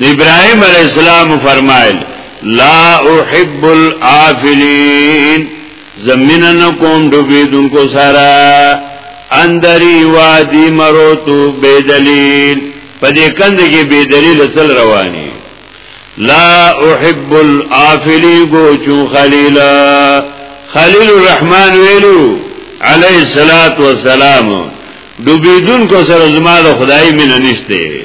ابراهيم عليه السلام فرمایل لا احب العافلين زمينن کوم ډوبېدونکو سره اندري وادي مروتو بے دلیل پدې کند کې بے دلیل سل رواني لا احب العافلي ګوچو خليلا خليل الرحمن ویلو عليه الصلاه والسلام ډوبېدونکو سره زما د خدای مين نشته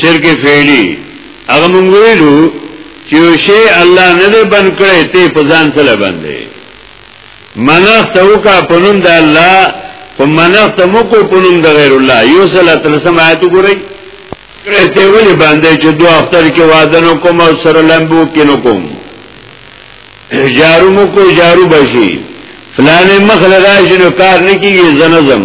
شرک فعلی هغه مونږ ویلو چې شی الله نه دی بند کړی ته په ځان سره باندې منښت وکا پنوم د الله په منښت مو کو پنوم د غیر الله یو سره تر سم آیت ګورئ کړی ته ولې باندې چې دوه اختر کې وعده نو کوم او سره لمبو کې نو کوم جارو مو کو جارو بشي فلانه مخ لراشنو کار نکیږي زنزم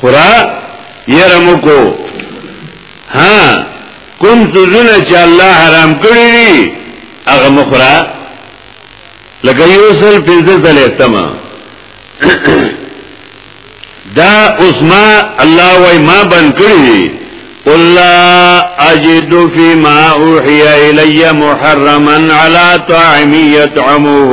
خورا يرمو کو ها کوم سوزونه چې الله حرام کړی دي هغه مخرا لکه یو سل پنځه ځله تما دا اوس ما الله وای ما بن کړی قل لا اجد فيما اوحي الي محرما على طاعم يطعمه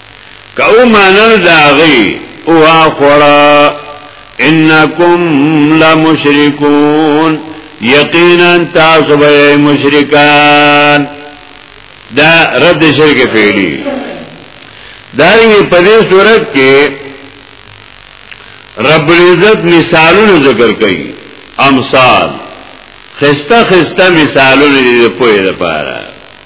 کو منل داغی او اخورا انکم لمشرکون یقینا تاسو به مشرکان دا رد شرک فعلی دارنگی پدی صورت کې رب العزت مثالونه ذکر کوي امثال خسته خسته مثالونه دې په لپاره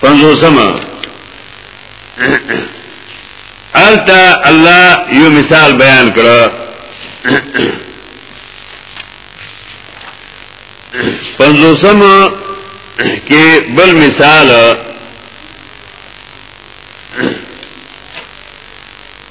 پنځوسمه التا الله یو مثال بیان کړو پنځوسم کې بل مثال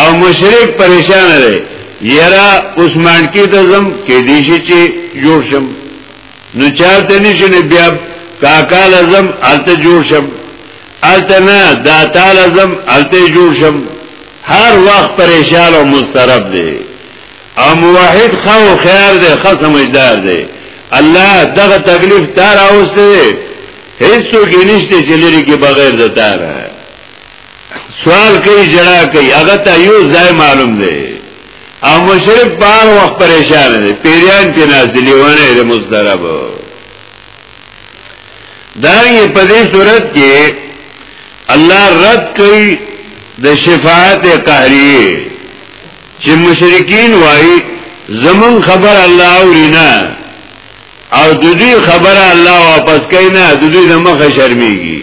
او مشرک پریشان دی یرا عثمان کی ته زم کې دی شي چې جوړ شم نو چارته نشي نه بیا کاکا لازم الته جوړ شم الته نه دا تعالی زم الته جوړ شم هر وخت پریشان او مسترب دی او موحد خو خیر دی خو سمجدار دی الله دغه تکلیف تار اوسته هیڅ څوک نشته چې لري کې بغیر د تاره سوال کوي جړا کوي هغه ته یو ځای معلوم دی او مشرک بار وخت پریشان دی پیریان کې ناز دی لیوانه دی مسترب دارنګه په دې صورت کې الله رد کوي د شفاعت قهریه چې مشرکین وایي زمون خبر الله اورینا او د دې خبره الله واپس کینا د دې د مخه شرمېږي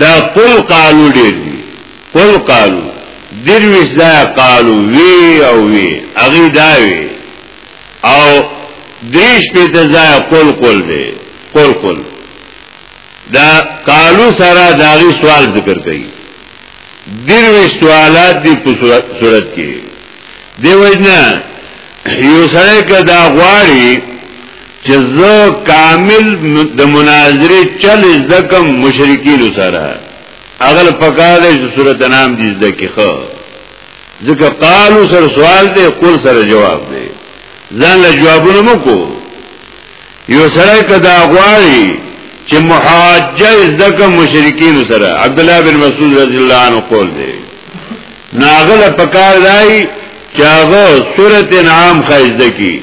دا قل قالو ډیر دی قل قالو درویش دا قالو وی او وی اغی داوی او دریش پیتا دا قل قل دی قل قل دا قالو سره داغی سوال ذکر کئی درویش سوالات دی پو صورت کی دی وجنا یو سره که دا غواری چې زه کامل د مناظره چل زکم مشرکین سره اغل پکاله چې صورت نام دې زکه خو ځکه قالو سره سوال دی قول سره جواب دی ځان له جوابونو مکو یو سره کدا غواړي چې محاجه زکه مشرکین سره عبد الله بن مسعود رضی الله عنه قول دی ناغله پکار دی چاغه صورت انعام خیز دکی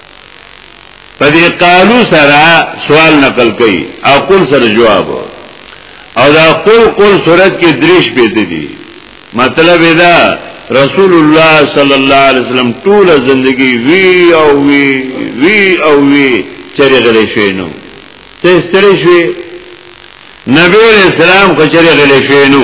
په دې قالو سره سوال نقل کړي او قل سره جواب او دا قل قل صورت کې دریش پیته دي مطلب دا رسول الله صلی الله علیه وسلم ټول زندگی وی او وی وی او وی چرې غلې شوی نو ته ستړي شوی نبی رسول الله کو چرې غلې شوی نو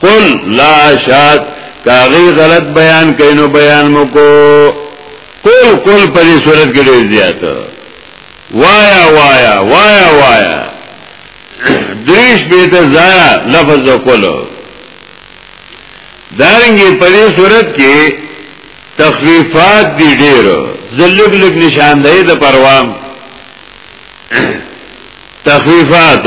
قل لا شاد کاغی غلط بیان کینو بیان مو کو قل قل په دې صورت کې ډیر زیات وایا وایا وایا وایا دریش بیت زایا لفظ قلو دارنګي په دې صورت کې تخفیفات دي ډېر زلګ لګ نشاندهي د پروام تخفیفات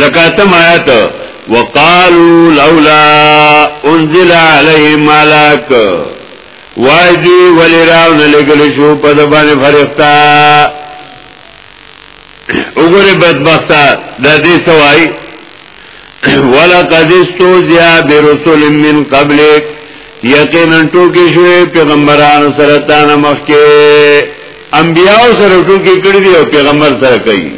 لکاتم آیات وقالو لولا انزل علیه ملاک وای دی ولی راو نلګل شو په د باندې فرښتہ وګوره بدبخته د دې سوای ولقد استوزیا برسول من قبلک یقینا ټوکی شوی پیغمبرانو سره تانه مخکې انبیاء سره ټوکی کړی دی او پیغمبر سره کوي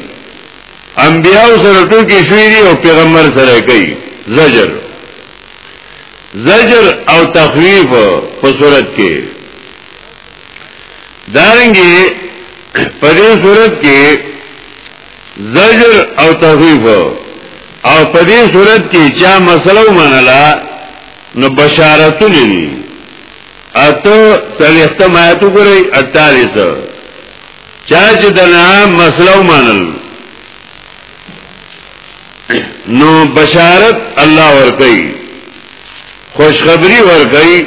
انبیاء سره ټوکی شوی دی او پیغمبر سره کوي زجر زجر او تخویف په صورت کې دارنګي په دې صورت کې زجر او تخویف او په دې صورت کې چا مسله ومنله نو بشارتونه دي اته څلوېښت مایت وګورئ اټالیس چا چې د نعام مسله ومنل نو بشارت الله ورکوي خوشخبری ورکوي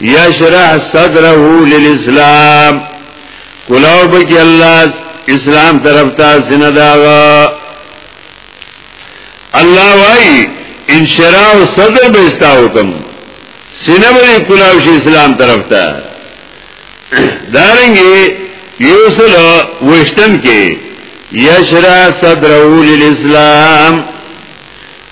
یشرح صدره للاسلام کلاو بکی الله اسلام طرف تا سینه داغا الله وای انشراح صدر به استاو کم سینه به کلاو شي اسلام طرف تا دارنګي یوسل وشتم کې یشرح صدره للاسلام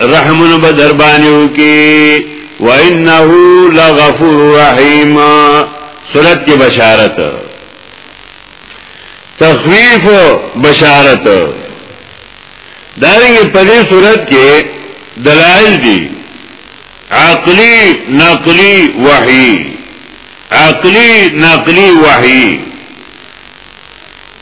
رحمن بدر بانیو کی و انه لغفور رحیم سورت کی بشارت تخویف بشارت دارنگی پدی سورت کی دلائل دی عقلی نقلی وحی عقلی نقلی وحی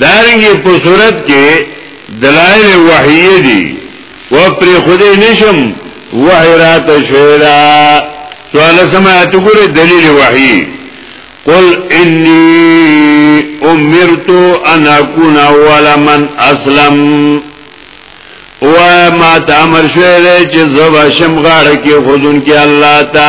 دارنګه په صورت کې دلائل وحیه دي و پر خودی نشم وحی رات شویدا سوال سماعت گره دلیل وحی قل انی امرتو ان اکون اول من اسلم و ما تا امر شویده چه زبا شم غاڑکی خودون کی اللہ تا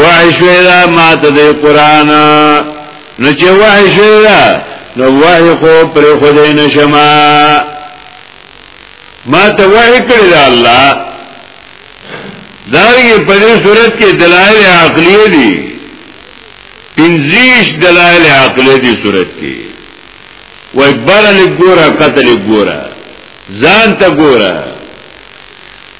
وحی شوی دا ما ته د قران نو چې وحی شوی دا نو وحی خو پر خدای نشما ما ته وحی کړی دا الله دارنګه په دې صورت کې دلایل عقلیه دي پنځیش دلایل عقلیه دي صورت کې وای برل ګورا قتل ګورا ځان ته ګورا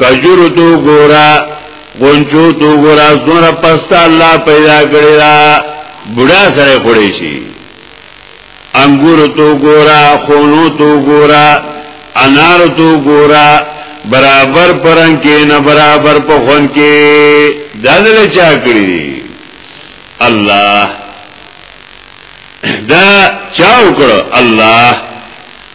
کجور تو ګورا غونچو تو ګورا زونه پستا الله پیدا کړی دا بډا سره خوري شي انګور تو ګورا خونو تو ګورا انار تو ګورا برابر پرن کې نه برابر په خون کې دادل چا کړی الله دا چا وکړو الله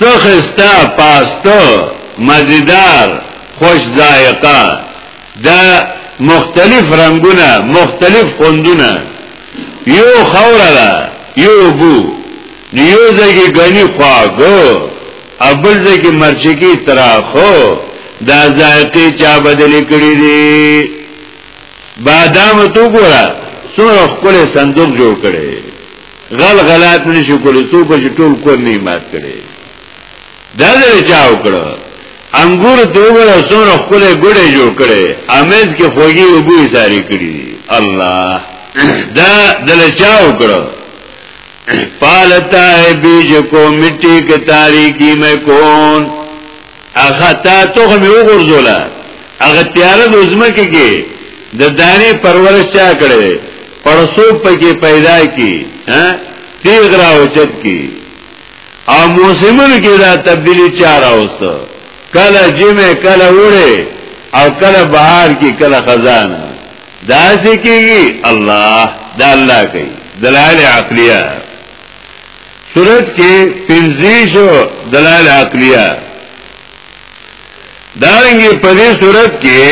سخستا پاستو مزیدار خوش ذائقه دا مختلف رنگونه مختلف خوندونه یو خوره ده یو بو یو ځای غنی خواږه ابل ځای کې مرچکی تراخو دا ذائقه چا بدلی کړی دي بادام تو ګوره څومره خپل صندوق جوړ کړي غل غلات نشو کولای څو په ټول کور نه مات کړي دا دې چا وکړو انګور ته وګوره څومره خپله ګړې جوړ کړي امیز کې خوږي او بوی ساري کړي الله دا دل چا وکړو پالتا ہے بیج کو مٹی کے تاریکی میں کون هغه تا توغه مې وګرځوله هغه تیاره د ځمکې کې د دانې پرورش چا کړي پړسو پکې پیدا کی ها تیغ را اوچت کی او موسمونو کې دا تبدیلی چا راوست کله جمع کله وړه او کله بهار کې کله خزانه دا سکیږي الله دا الله کوي دلایل عقلیه صورت کې پنځیش دلائل عقلیه دارنګه په دې صورت کې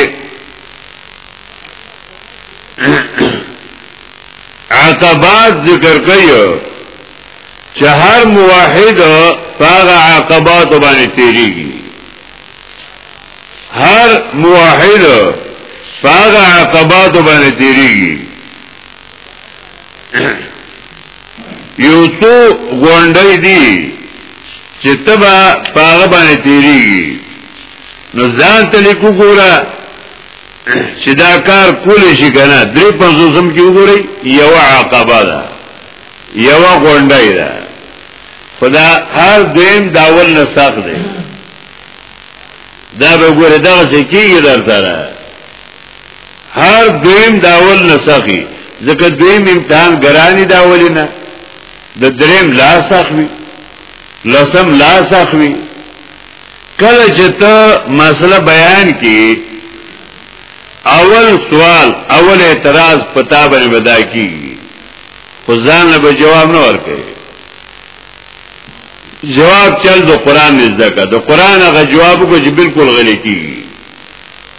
عقبات ذکر کوي چې هر موحد هغه عقبات باندې تیریږي هر موحد هغه عقبات باندې تیریږي یو څو غونډې دي چې تبا پاغه باندې تیریږي نو ځان ته لیکو ګوره چې دا کار کولی شي کنه درې پنځو سم کې وګورئ یو عقبه ده یو غونډې ده خدا هر دیم داول نه ساق دی دا به ګوره دا چې کیږي درته هر دویم داول نسخی ځکه دویم امتحان ګرانی داولی نه د دریم لا سخوی لسم لا سخوی کله چې ته مسله بیان کی اول سوال اول اعتراض پتا باندې بدا کی خو ځان له جواب نه ورکړي جواب چل دو قرآن نزده که دو قرآن اگه جواب کو جی بالکل غلی کی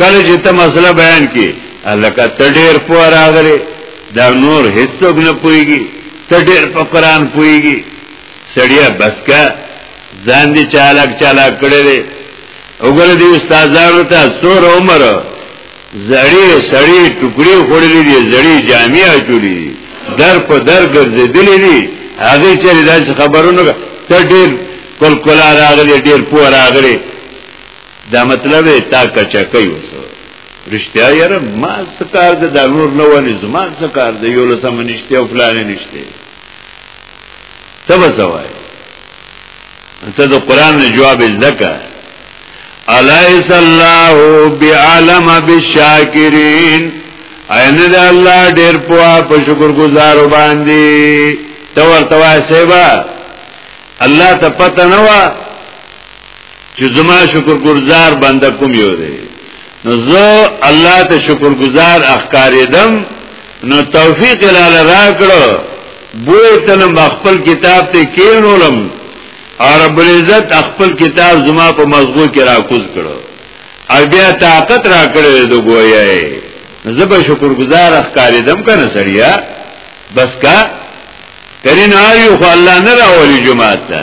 کله چې ته مسله بیان کې الکه ته ډېر پوه راغلی دا نور هیڅوک نه پوهېږي ته ډېر په قرآن پوهېږي سړیه بس که ځان دې چالاک چالاک کړی دی وګوره دې استادانو ته څور عمر زړې سړې ټوکړې خوړلې دي زړې جامې اچولې دي در په در ګرځېدلې دي هغه چې داسې خبرونه ته ډېر کلکلا راغلي ډېر پوه راغلي دا مطلب تا کچا کوي وسو رښتیا یاره ما سکار د نور نه ونی زما سکار د یو لسم نشته او فلان نشته تبه سوای ته د قران نه جواب زکه الیس الله بعلم بالشاکرین عین د الله ډیر په په شکر گزار باندې تور توای سیبا الله ته پته نه و چې زما شکر گزار بنده کوم یو دی نو زه الله ته شکر گزار اخکاریدم نو توفیق لاله را کړو بوتل مخفل کتاب ته کینولم او رب العزت خپل کتاب زما په مزغو کې را کوز کړو او بیا طاقت را کړو د ګویای زب شکر گزار اخکاریدم کنه سړیا بس کا کرین آریو خو الله نه راولی جماعت تا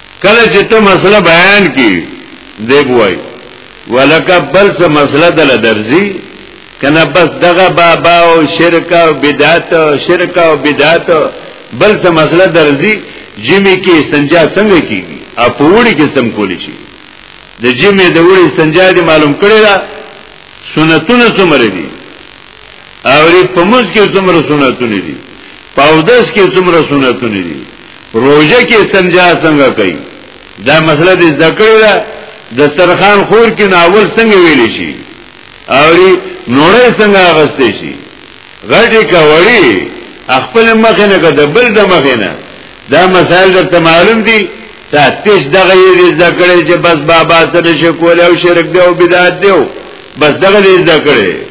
کله چې ته مسله بیان کی دی بوای ولکه بل څه مسله دل درځي کنه بس دغه بابا او شرک او بدعت او شرک او بدعت بل څه مسله درځي جمی کې سنجا څنګه کیږي او په وړي کې سم کولی شي د جمی د وړي سنجا دې معلوم کړی دا سنتونه څومره دي اولی په موز کې څومره سنتونه دي پاودس کې څومره سنتونه دي روزه کې استنجا څنګه کوي دا مسله دې ذکر ده دسترخوان خور کې ناول څنګه ویل شي اولی نوړې څنګه غستې شي غټي کوړي خپل مخ نه کده بل د مخ نه دا مسائل درته معلوم دي تا تیش دغه یې ذکر چې بس بابا سره شکول او شرک دی او بدعت دی بس دغه یې ذکر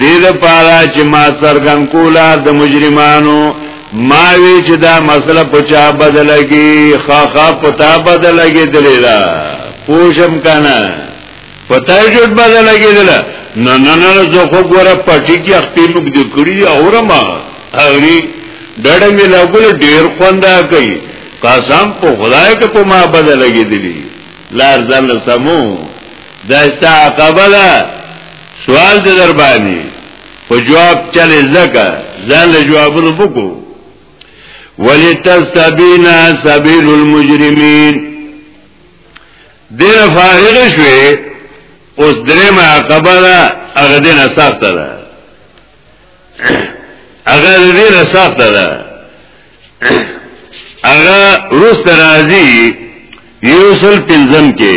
دې لپاره چې ما څرګن کولا د مجرمانو ما وی چې دا مسله په چا بدلږي خاخا پتا بدلږي دلیلا پوښم کنه پتا جوړ بدلږي دلا نه نه نه زه خو ګوره پټی کې خپل نوک دې کړی اورم اوري ډډه مې لګول ډیر خوندا کوي قسم په خدای کې په ما بدلږي دلی لار ځان سمو دا استا عقبه ده سوال دې در باندې په جواب چلې زکه ځان له جوابونو بکو ولتستبینا سبیل المجرمین دیر فارغ شوی اوس درم عقبه دا اغه دینه سخت ده اغه دینه سخت ده اغه روس ترازی یوسل پنزم کې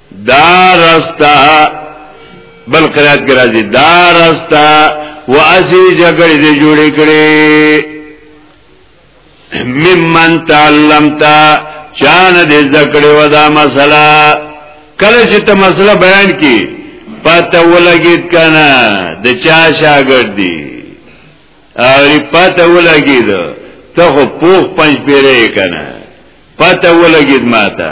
دا رستا بل قرات کې راځي دا رستا واسی جګړې دې جوړې کړې ممن تعلمتا چان دې ذکر ودا مسله کله چې ته مسله بیان کی پته ولګید کنه د چا شاګرد دی او پته ولګید ته خو پوخ پنځ پیرې کنه پته ولګید ماته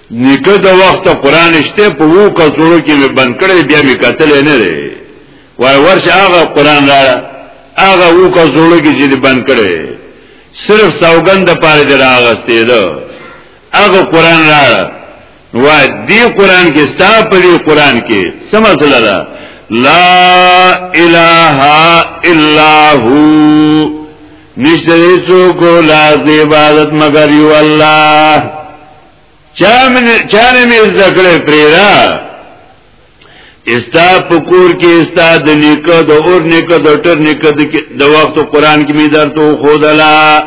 نیکه د وخت قران شته په وو کڅوړو کې مې بند کړی بیا مې قتل نه دی وای ورش هغه قران را هغه وو کڅوړو کې چې بند کړی صرف سوګند پاره دی راغستې ده هغه قران را وای دی قران کې ستا په دی قران کې سمه ده لا اله الا هو نشته هیڅوک لا عبادت مگر یو الله چانه می زکړه پریرا استا پکور کې استا د نیکه د اور نیکه د ټر نیکه د وخت قرآن کې می درته خودلا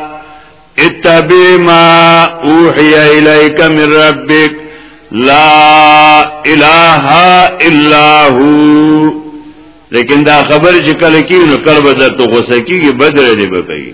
اتبع ما اوحي اليك من ربك لا اله الا هو لیکن دا خبر چې کله کې نو کله به درته غوسه کیږي بدر دی به کوي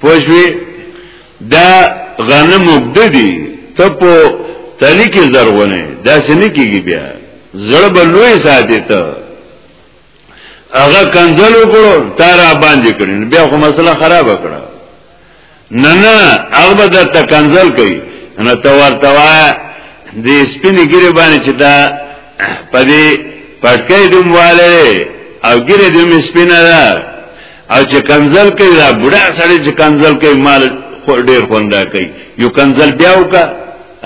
پوښوي دا غنم وګدي ته په تلی کې زرغونه دا څنګه کیږي بیا زړه به لوی ساتي ته هغه کنزل وکړو تر باندې کړي بیا خو مسله خراب کړه نه نه هغه به د کنزل کوي نه تو ورته وا د سپینې ګری باندې چې دا پدې پټکې دومواله او ګری دوم سپینه ده او چې کنزل کوي دا بډا سړی چې کنزل کوي مال ډیر خوندا کوي یو کنزل بیا وکا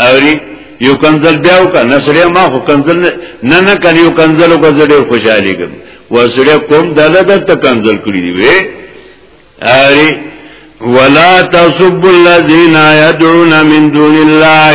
اوري یو کنزل بیا وکا نسړی ما خو کنزل نه نه کني یو کنزل وکا زه ډیر خوشاله کوم وسړی کوم دله د ته کنزل کړی دی وې اوري ولا تصب الذين يدعون من دون الله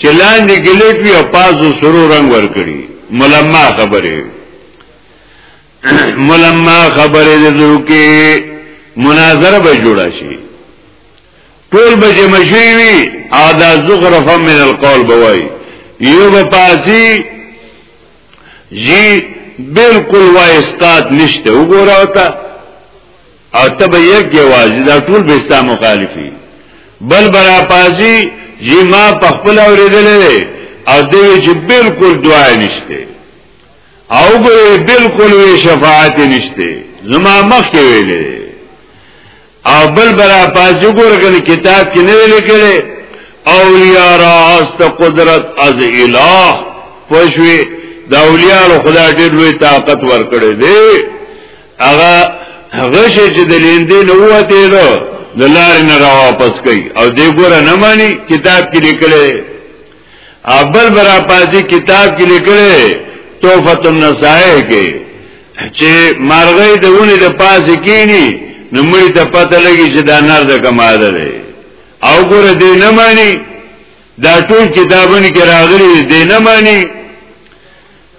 چې لاندې ګلیټ وي او پاسو سرو رنگ ورکړي ملما خبره ملما خبره د زرو کې مناظره به جوړه شي ټول به جمشي وي او دا زخرف من القول بوي یو به پاسي جی بالکل وایستات نشته وګوره وتا او تب یک یوازی دا ټول بستا مخالفی بل برا پازی جی ما پخپل اوریدلی دی او دوی چې بالکل دعا نشته او ګوره بالکل وی شفاعت نشته زما مخ کې ویلې او بل برا پازی ګوره کنه کتاب کې نه ویل کړي اولیاء راست قدرت از الہ پښوی دا اولیاء خدای ډېر وی طاقت ورکړي دی هغه هغه شی چې د لیندې نه وته نو د لارې نه را واپس کوي او دې ګوره نه مانی کتاب کې لیکلې ابل برا پازي کتاب کې لیکلې توفت النسائے کې چې مرغې د ونې د پاسې کینی نو مې ته پته لګي چې دا نار د کماده دی او ګوره دې نه مانی دا ټول کتابونه کې راغلي دې نه مانی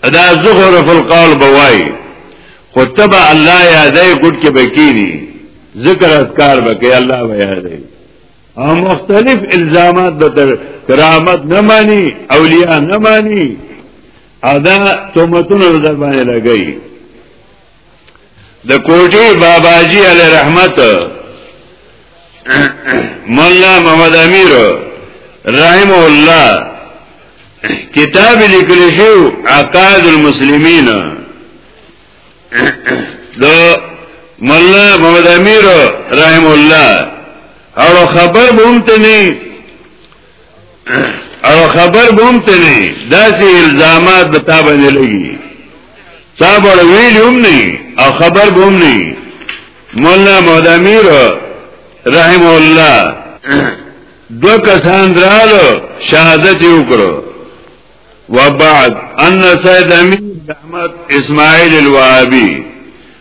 ادا زخرف القول بوای خو تبا الله یادای ګډ کې بکینی ذکر اذکار بکې الله به یادای او مختلف الزامات به تر کرامت نه مانی اولیاء نه مانی ادا تومتونه در باندې لګی د کوټي بابا جی علی رحمت مولانا محمد امیر رحم الله کتاب لیکل شو عقائد المسلمین د مولانا محمد امیر رحم الله او خبر بومته نه او خبر بوم ته نه داسې الزامات به تا باندې لګي تا به ویل هم نه او خبر بوم نه مولا مودامیر رحم الله دو کسان درالو شهادت یې وکړو وبعد ان سید امین احمد اسماعیل الوهابی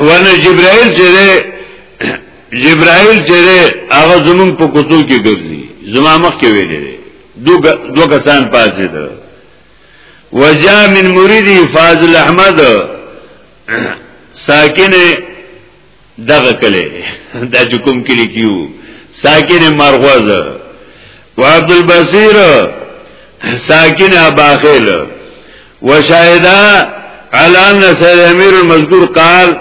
ونه جبرائیل چې جبرائیل چې هغه زمون په کوڅو کې ګرځي زما مخ کې ویلې دو دو کسان پاتې ده وجا من مریدی فاضل احمد ساکن دغه کله دا چې کوم کلی کیو ساکن مرغوز و عبد البصیر ساکن اباخیل و شاهدا علی ان سید امیر المذکور قال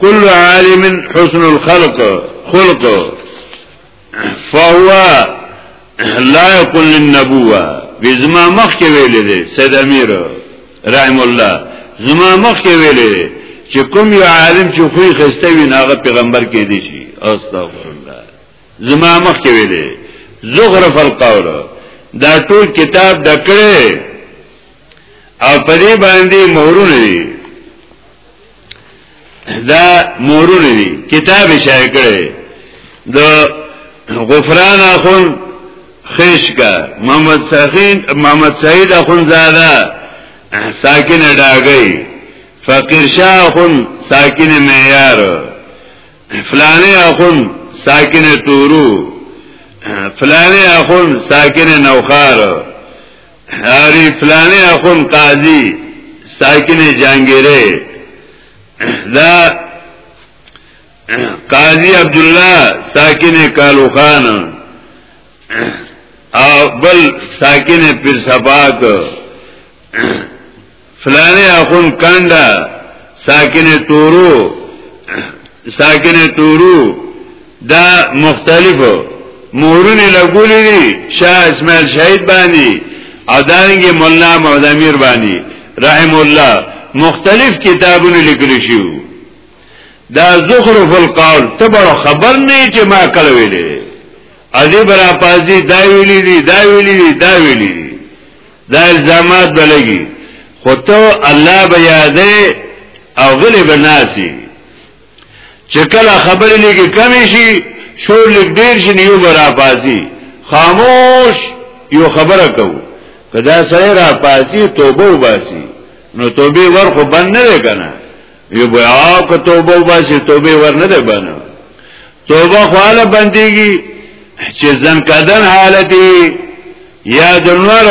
كل عالم حسن الخلق خلق فهو لا يكون للنبوه بزما مخ کې ویلې دي سید امیر رحم الله زما مخ کې ویلې دي چې کوم یو عالم چې خوې خسته وي ناغه پیغمبر کې دي شي استغفر الله زما مخ کې ویلې زغرف القول دا ټول کتاب د کړه او پدې باندې مهرونه دي دا مورونه دي کتاب شای کړي د غفران اخون خیش کا محمد سخین محمد سعید اخون زاده ساکن ډاګي فقیر شاه اخون ساکن معیار فلانه اخون ساکن تورو فلانه اخون ساکن نوخار هاری فلانه اخون قاضی ساکن جانګیره دا قاضی عبد الله ساکن کالو خان او بل ساکن پیر سباک فلانه اخون کاندا ساکن تورو ساکن تورو دا مختلفو مورونه لګولې دي شاه اسماعیل شهید باندې او دانګي مولا محمد امیر باندې رحم الله مختلف کتابونه لیکل شي دا زخرف القول ته بڑو خبر نه چې ما کله ویلې ادي برا پازي دا ویلې دي دا ویلې دي دا ویلې دي دا الزامات بلګي خو ته الله به یادې او غلی به ناسي چې کله خبرې لګي کمی شي شور لګ ډیر شي نیو برا پاسي خاموش یو خبره کو کدا سره را پاسي توبه وباسي نو توبه ورخو بند نه کنه یو بیا که توبه وباسي توبه ورنه ده بنه توبه خواله بنديږي چې ځن کدن حالت یا د نور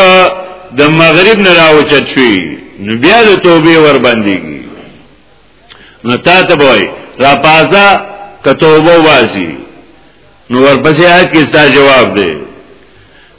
د مغرب نه راوچت شي نو بیا د توبه ور بنديږي نو تا ته وای را پازا که توبه واسي نو ورپسې هغه کیسه جواب دی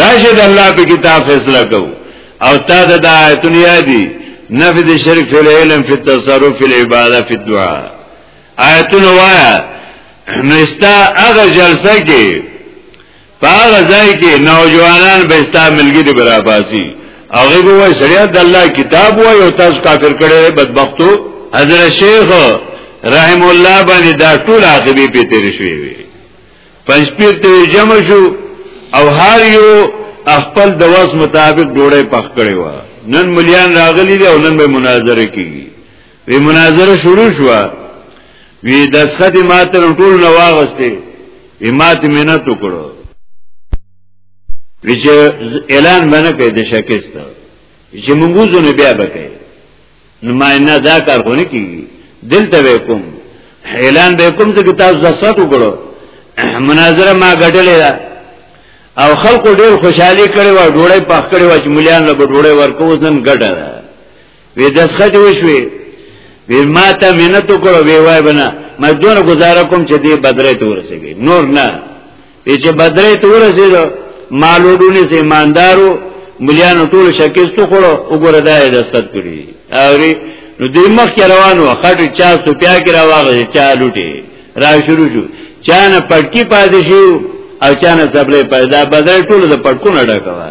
راشه د الله په کتاب فیصله کو او تا ته د آیتونه یادي نفي د شرک فی العلم فی التصرف فی العباده فی الدعاء آیتونه وایا نو استا هغه جلسه کې پاغه ځای کې نوجوانان به استا ملګری براباسي هغه به وای شریعت د الله کتاب وای او تاسو کافر کړي بدبختو حضرت شیخ رحم الله باندې دا ټول عاقبې په تیر شوی وي پنځپیر ته جمع شو او هر یو خپل د واس مطابق ډوړې پخ کړې و نن مليان راغلي دي او نن به مناظره کیږي وی مناظره شروع شو وی د سخت ماته ټول نو واغسته وی ماته مینت وکړو وی چې اعلان باندې کوي د شکست چې موږ زونه بیا بکې نو ما نه دا کار خو نه کیږي دلته وکم اعلان به کوم چې تاسو زسات وکړو مناظره ما غټلې ده او خلکو ډیر خوشحالي کړي و ډوړې پخ کړي و چې مليان له ډوړې ورکو اوس نن غټه ده وې دسخه دی وشوي وې ما ته مينت وکړو وې وای بنا ما دونه گزاره کوم چې دې بدرې تور سي نور نه چې بدرې تور زیر مالوډونه زماندارو مليانو ټول شکستو خورو وګوره دا یې دست کړی اوري نو دې مخ کې روانو خټ چا سپیا کې راوغه چا لوټي را شروع شو چا نه پټکی پاتې شو او چا نه سبلې پیدا بدرې ټول د پټکو نه ډکوا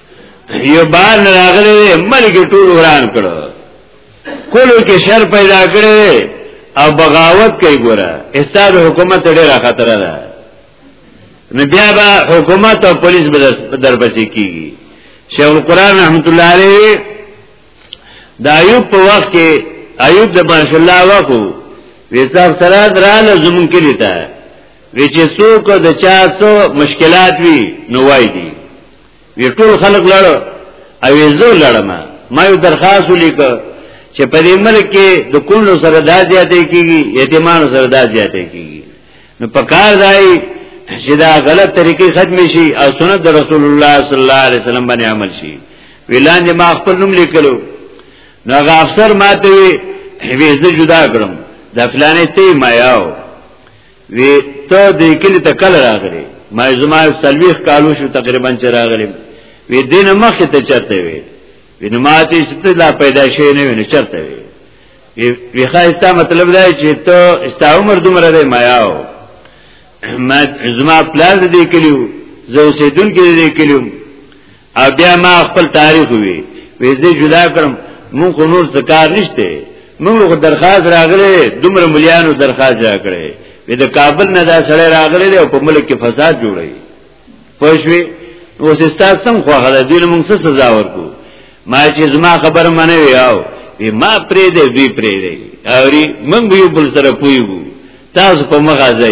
یو بار نه راغلی ملک ټول وران کړو کولو کې شر پیدا کړي او بغاوت کوي ګوره استاد حکومت ډیره خطر ده نو بیا به حکومت او پولیس به در پسې کیږي شیخ القران رحمت الله علیه د ایوب په وخت کې ایوب د ماشاء الله وکړو ویسا سره دراله زمون کې لیتا وی چې څوک د چا څو مشکلات وی نو وای دي وی ټول خلق لړ او زه لړم ما یو درخواست ولیک چې په دې ملک کې د کونو سره دا زیاتې کیږي یتیمانو سره دا زیاتې کیږي نو په کار دی چې دا غلط طریقې ختم شي او سنت رسول الله صلی الله علیه وسلم باندې عمل شي ویلان دې ما خپل نوم لیکلو نو هغه افسر ماته وی وی زه جدا کړم د فلانې ته ما یاو وی ته دې کلی ته کله راغلی ما زما سلويخ کالو شو تقریبا چې راغلی وی دین مخه ته چرته وی وی نو ماته چې لا پیدا شي نه ویني چرته وی وی خایستا مطلب دا چې ته استا عمر دومره دی ما یاو ما زما پلان دې کلیو زه اوسېدون کې دې کلیو او بیا ما خپل تاریخ وی وې زه جدا کړم مونږ خو نور څه کار نشته مونږ خو درخواست راغله دومره مليانو درخواست راکړې وې د کابل نه دا سړی راغله او په ملک کې فساد جوړي پښوی اوس تاسو سم خو غل دي مونږ څه سزا ورکو ما چې زما خبر منه وی او ما پرې دې دوی پرې دې اوري مونږ یو بل سره پویو تاسو په مغازه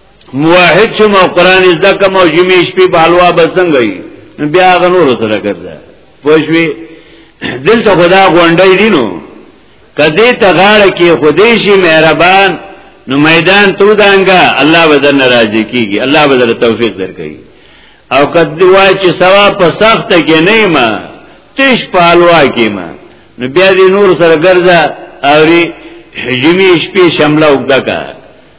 موحد چې ما قران زده کوم او جمی شپې په حلوا بسنګ وي بیا غنور سره ګرځه پوښوي دلته خدا غونډې دي نو کدی ته غاړه کې خدای شي مهربان نو میدان تو دانګه الله بدر ناراضي کیږي الله بدر توفیق درکړي او کدی وای چې سوا په سخت کې نه ما تیش په حلوا کې ما نو بیا دې نور سره ګرځه او جمی شپې شمله وګدکا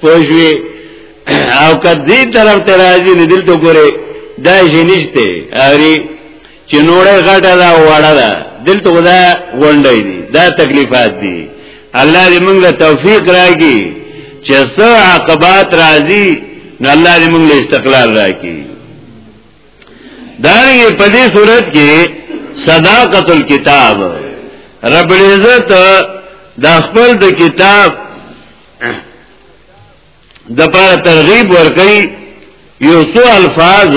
پوجوي او کدی طرف ته راځي نه دلته ګوره دا شي نشته اوري چې نوړې غټه دا وړه ده دلته خدا غونډې دي دا تکلیفات دي الله دې موږ توفیق راکړي چې څو عقبات راځي نو الله دې موږ استقلال راکړي دا یې په دې صورت کې صداقت الكتاب رب العزت دا خپل د کتاب د پاره ترغیب ورکړي یو څو الفاظ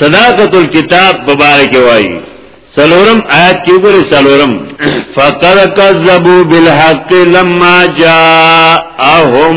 صداقت الكتاب مبارک وای سلورم آیات کې وګورئ سلورم فقد كذبوا بالحق لما جاءهم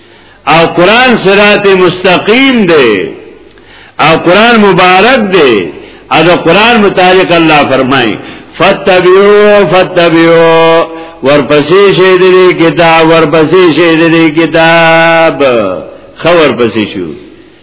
او قران صراط مستقیم دی او قران مبارک دی او د قران متعلق الله فرمای فتبعوا فتبعوا ورپسې شي د کتاب ورپسې شي د کتاب خبر پسې شو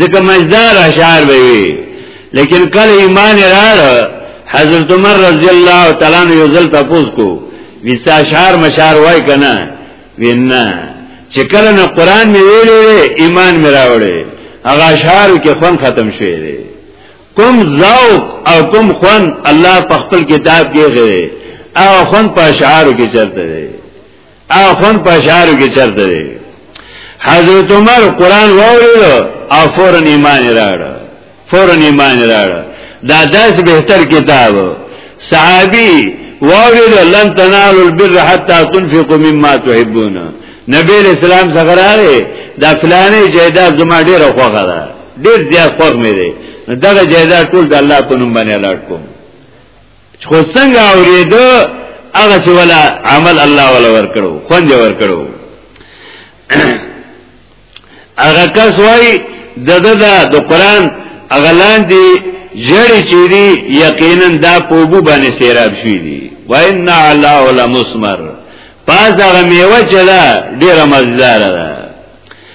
ځکه مزدار اشعار به وي لیکن کله ایمان راړ حضرت عمر رضی الله تعالی عنہ یو ځل تاسو کو وستا اشعار مشار وای کنه وینا چې کله نه قران می ویلې ایمان می راوړې هغه اشعار کې فن ختم شوی دی کوم ذوق او کوم خوان الله په خپل کتاب کې غره او خوان په اشعار کې چرته دی اخون پشارو کې چرته دی حضرت عمر قران واورید او فورن ایمان راړ فورن ایمان راړ دا داس بهتر کتاب صحابي واورید لن تنالوا البر حتى تنفقوا مما تحبون نبی اسلام څنګه راغی دا فلانه جیداد زما ډیره خوخه ده ډیر زیات خوخ مې ده دغه جیداد ټول د الله په نوم باندې لاټ کوم خو څنګه اوریدو هغه چې ولا عمل الله ولا ورکړو خوند ورکړو هغه کس وای د د د قران اغلان دی جړی چیری یقینا دا پوبو باندې سیراب شوی دی وان علی ولا مسمر پاز هغه میوه چې دا ډیره مزدار ده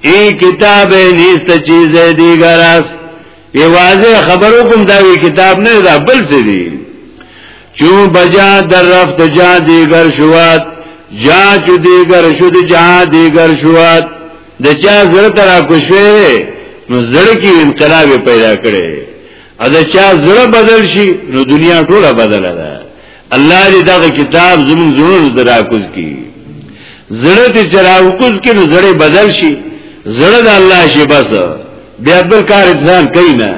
ای کتاب نیست چیز دیگر است یہ واضح خبرو کم داوی کتاب نه دا بل څه دی چون بجا در رفت جا دیگر شوات جا چو دیگر شد جا دیگر شوات د چا زړه ترا کوشوي نو زړه کې انقلاب پیدا کړي ا د چا زړه بدل شي نو دنیا ټوله بدله ده الله دې دا کتاب زمون زړونو درا کوز کی زړه دې چراو کوز کی نو زړه بدل شي زړه د الله شي بس بیا بل کار ځان کوي نه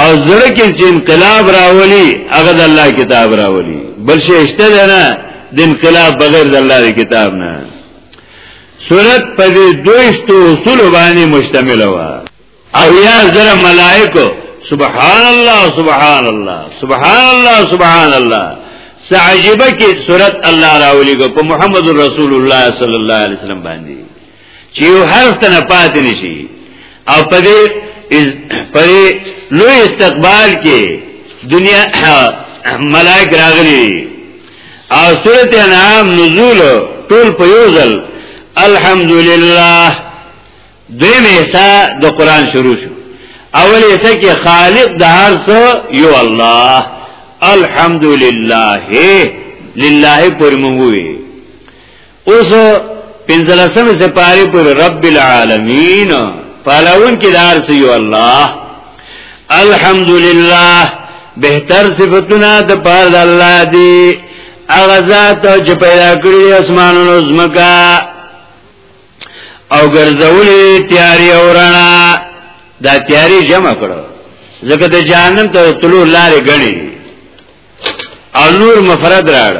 او زړه کې چې انقلاب راولي هغه د الله کتاب راولي بل شي اشته نه د انقلاب بغیر د الله کتاب نه صورت په دې دوه اصول باندې مشتمل وه او یا زره ملائکو سبحان الله سبحان الله سبحان الله سبحان الله سعجبه کې صورت الله راولي کو په محمد رسول الله صلی الله علیه وسلم باندې چې یو حرف ته نه پاتې نشي او په دې په لوی استقبال کې دنیا ملائک راغلي او صورت انعام نزول ټول په یو ځل الحمدلله دویم ایسا د قرآن شروع شو اول ایسا کې خالق د هر څه یو الله الحمدلله لله پر موږي اوس پنځلسمه سپاره پر رب العالمین پالون کې دار څه یو الله الحمدلله بهتر صفاتونه د پاره د الله دی اغه ذات چې پیدا کړی اسمانونو زمکا او ګرځولې تیاری او رڼا دا تیاری جمع کړو ځکه د جهنم ته تلو لارې غني او نور مفرد راړ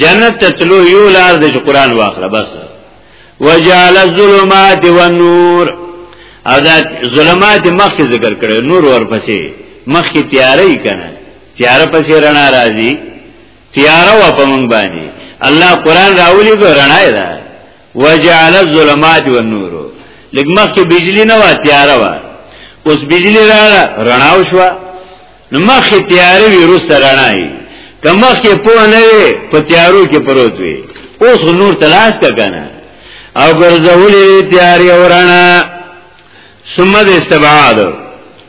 جنت ته تلو یو لار د قرآن واخله بس وجعل الظلمات والنور او دا ظلمات مخکې ذکر کړو نور ورپسې مخکې تیاری کنه تیار پسې رڼا راځي تیار و په مونږ باندې الله قرآن راولي ګو رڼا ده وجعل الظلمات والنور لګ مخکې بجلی نه و تیار و اوس بجلی را رڼا شو نو مخکې تیار وی روس رڼا ای که مخکې په نه وی په تیارو کې پروت وی اوس نور تلاش کا کنه او ګرځولې تیارې ورانه ثم د استبعاد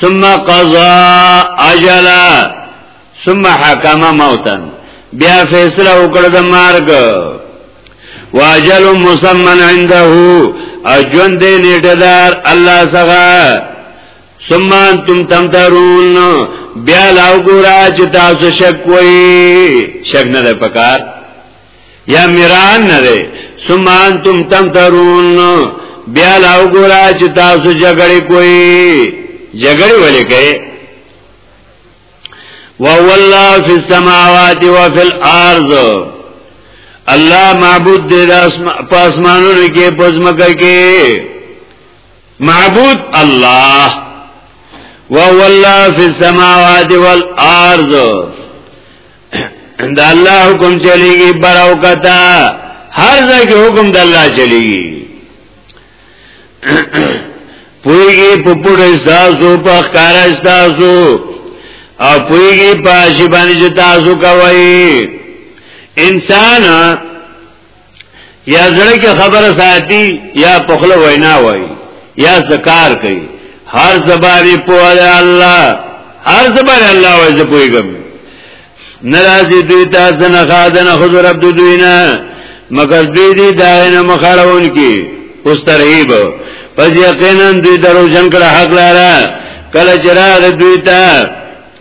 ثم قضا اجلا ثم حکم موتا بیا فیصله وکړه د مرګ واجل مسمن عنده اجون دې نیټه دار الله څخه ثم انتم تمترون بیا لاو ګورا چې تاسو شک وای شک نه ده پکار یا میران نه دی ثم انتم تمترون بیا لا وګورا چې تاسو جګړه کوي جګړه ولې کوي وهو الله فی السماوات و فی الارض الله معبود دې په اسمانونو کې پزمکه کې معبود الله وهو الله فی السماوات والارض د الله حکم چلیږي براو کتا هر ځای کې حکم د الله چلیږي پویږي په پټ استاسو په ښکار استاسو او پویږي په شی باندې تاسو کوي انسان یا زړه کې خبره ساتي یا پخله وینا وای یا زکار کوي هر زباری په الله هر زبر الله وای زه پویګم ناراضي دوی تاسو نه خادنه حضور عبد دوی نه مگر دوی دي داینه مخړون کی اوس ترهیب پس یقینا دوی درو جن کړه حق لاره کله چراغ دوی ته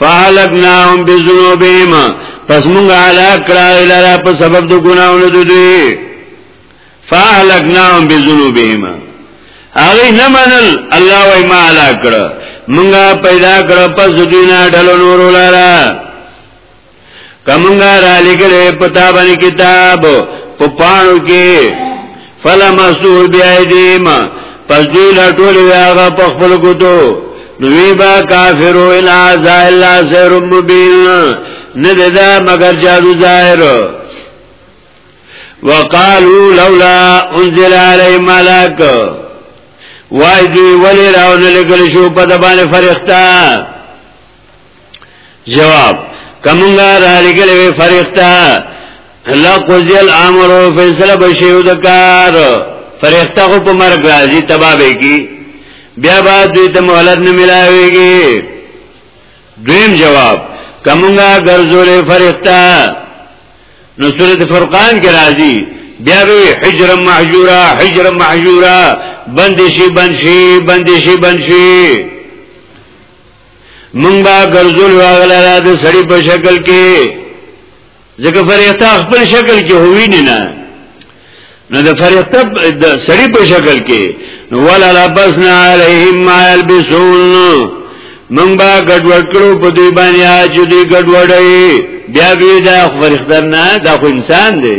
فعلقناهم بذنوبهم پس مونږه هلاک کړه لاره په سبب د ګناونو دوی فعلقناهم بذنوبهم هغه نه منل الله وای ما هلاک کړه مونږه پیدا کړه پس دوی نه ډلو نور لاره کمنګا را لګلې پتا باندې کتاب په پانو کې فلا مسور بیا دیم پس دی لټول هغه په خپل کوتو نوی با کافرو الا زائل سر مبین نه دا مگر جادو ظاهر وقالو لولا انزل علی ملک وای دی ولی راو نه لګل شو په دبانې فرښتہ جواب کمنګا را لګلې وی فرښتہ لا قضی الامر فیصله بشیو د کار فرښتہ خو په مرګ راځي تبابه کی بیا با دوی ته مهلت نه ملاويږي دویم جواب کمنګا ګرځولې فرښتہ نو سورۃ فرقان کې راځي بیا به حجر محجورا حجر محجورا بندشي بندشي بندشي بندشي مونږ با ګرځول واغلا را د سړی په شکل کې ځکه فرښتہ خپل شکل کې هوی نه نه نو د فرښتہ د سړی په شکل کې نو ولا لبسنا علیهم ما یلبسون مونږ با ګډوډ کړو په دې باندې اج دې ګډوډې بیا به دا فرښتہ نه دا خو انسان دی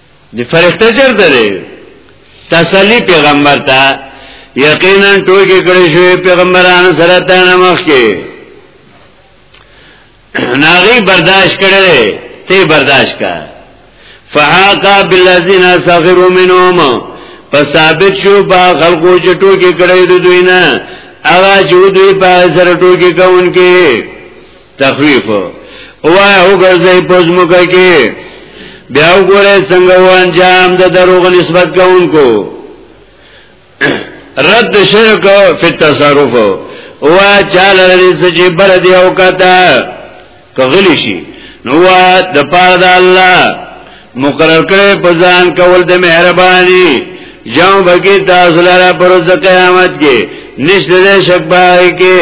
دی فرشته چرته دی تسلی پیغمبر ته یقینا ټوکی کړی شوی پیغمبرانو سره ته نمخ کې ناغي برداشت کړي ته برداشت کا فحاقا بالذین سخروا منهم پس ثابت شو با خلقو چې ټوکی کړی دوی نه اغا چې دوی په سره ټوکی کوونکې تخویف وایا وګرځي پزموکه کې بیا وګوره څنګه و انجام د دروغ نسبت کوونکو رد شرک فی تصرف وا چاله دې چې بر دی او کته کغلی شي نو وا د پاره د الله مقرر کړي په ځان کول د مهرباني جام بګی تاسو لپاره پر ورځ قیامت کې نشته شک پای کې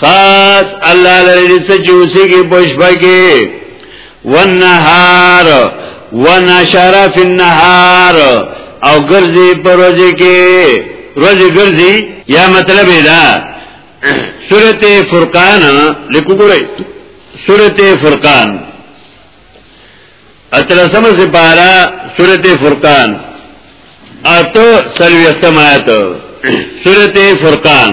خاص الله لري څه جوسي کې پښبګي والنهار ونشر في النهار او ګرځي پروزي کې روزي ګرځي یا مطلب دا سورته فرقان لیکو ګورئ سورته فرقان اتلسم سپارا سورته فرقان اتو سلویختم آیت سورته فرقان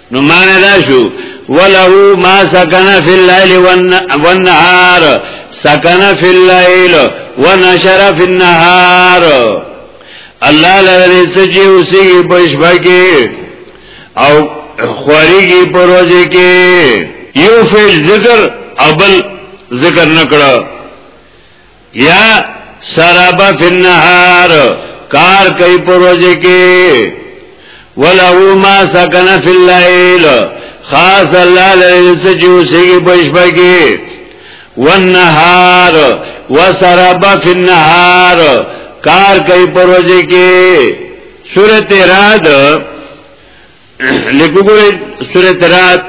نو معنا دا شو وله ما سکن فی الليل والنهار سکن فی الليل ونشر فی النهار الله لری سجی اوسی پښبا کې او خوری کی پروزی کې یو فعل ذکر او بل ذکر نکړه یا سرابا فی النهار کار کوي پروژه کې ولهو ما سکن فی الليل خاص الله لري چې اوسېږي بشپا کې والنهار وسرابا فی النهار کار کوي پروژه کې سورته رات لیکو ګورې سورته رات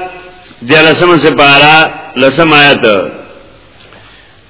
د لسمه سپارا لسم آیت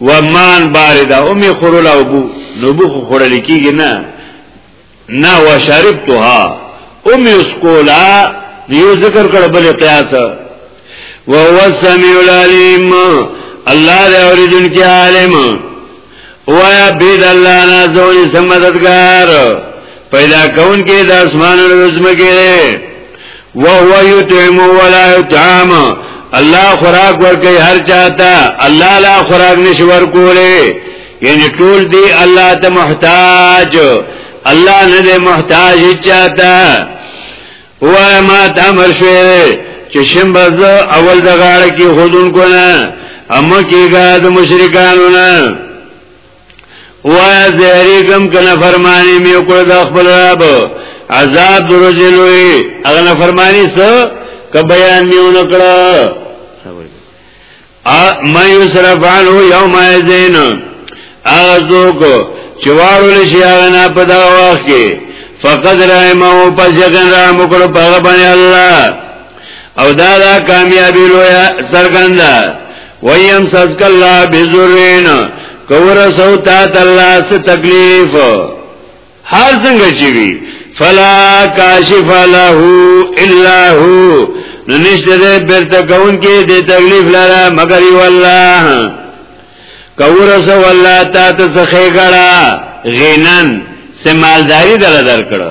ومان بارده او می خورل او بو نو بو خورل کیږي نه نه وشربتها او می اسکولا یو ذکر کړه بل قیاس وهو السميع العليم الله دې اوریدون کې عالم وایا بيد الله نه زوني سمددگار پیدا کون کې د اسمانونو زمکه وهو یطعم ولا یطعم الله خوراک ورکي هر چاته الله لا خوراک نشي ورکولې یعنی ټول دی الله ته محتاج الله نه دی محتاج چاته وای ما ته امر شوی چې شم بز اول د غاړه کې خودون کو نه امو کېګا د مشرکانو نه وایا زهری کم کنه فرمانی می وکړه د خپل رب عذاب درجلوی اغه نه فرمانی سو ک بیان می ونکړه ا مې یصرف عنه یوم یزین ازو کو چوارول شي هغه نه په دا وخت کې فقد رحمه پس یقین رحم وکړو په باندې الله او دا دا کامیابی لویا سرګنده ویم سسک الله بزرین کور سو تا الله څخه تکلیف هر څنګه چی وی فلا کاشف له الا هو ننشته ده برته کون کې د تکلیف لاره مگر یو الله کور سو الله تا ته څخه غړا غینن سمالداری دل درکړه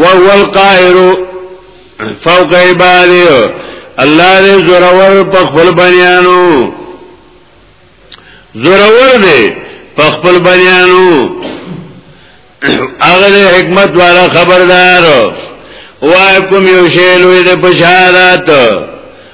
وهو القاهر فوق عباده الله دې زورور په خپل بنیانو زورور دې په خپل بنیانو هغه حکمت والا خبردار وای کوم یو شی لوی د بشارت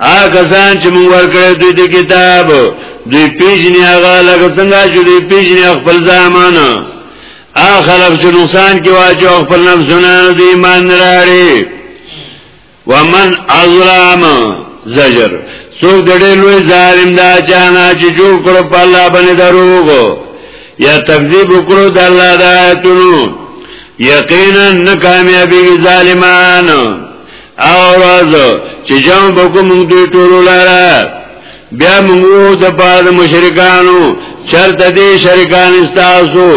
هغه ځان چې موږ ورکړې دوی د کتاب دوی پیژنې هغه لکه څنګه چې دوی پیژنې خپل ځامان اخلف چې نقصان کې واچو خپل نفسونه د ایمان لري ومن ازلام زجر څوک دړې لوی ظالم دا چانا چې جوړ کړو په الله باندې دروغ یا تکذیب وکړو د الله د آیتونو یقینا ناکامیابی ظالمانو اواز چې جام بکم دوی ټول لاره بیا موږ د پاد مشرکانو چرته دې شرکان استاسو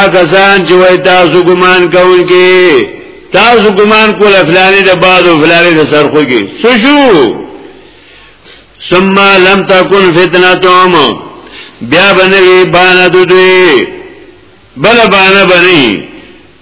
آګه ځان چې وای تاسو ګمان کوونکې تاسو ګمان کول فلانه د باد او فلانه د سرخو کې څه شو ثم لم تكن فتنتهم بیا بنوی بانا دو دوی بل بانا بنی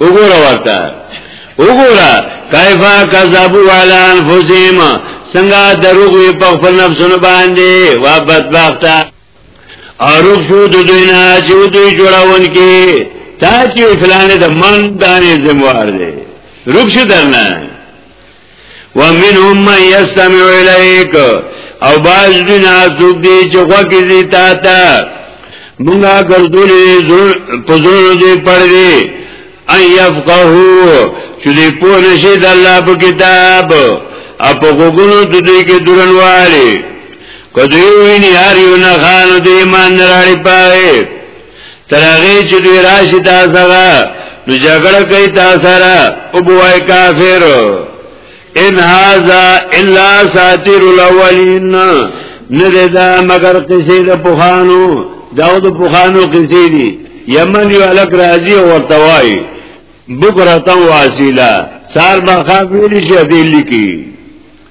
وګوره ورته وګوره کایفا کذبوا علی انفسهم څنګه دروغ وي په خپل نفسونو باندې وا بدبخته اروغ شو د دوی نه چې دوی جوړاون کې تا چې فلانه د من دانې زموار دی روغ شو درنه ومنهم من يستمع اليك او باز دنا سوق دي چې خوکې دي تا ته مونږه ګرځولې زور په زور دې پړې اي يفقهو چې دې په نشي د الله په کتاب اپ غوګونو د دې کې درنوالي کدی ویني هر یو نه خان دې مان راړي پاره تر هغه چې دوی راشي تاسو سره نو جګړه کوي تاسو سره او بوای کافر ان هاذا الا ساتیر الاولین نه دا مگر قصې د پوخانو داو د پوخانو قصې دي یمن یو الک راځي او توای بکرتم واسیلا سار ما خاف ویلی شي دې لیکي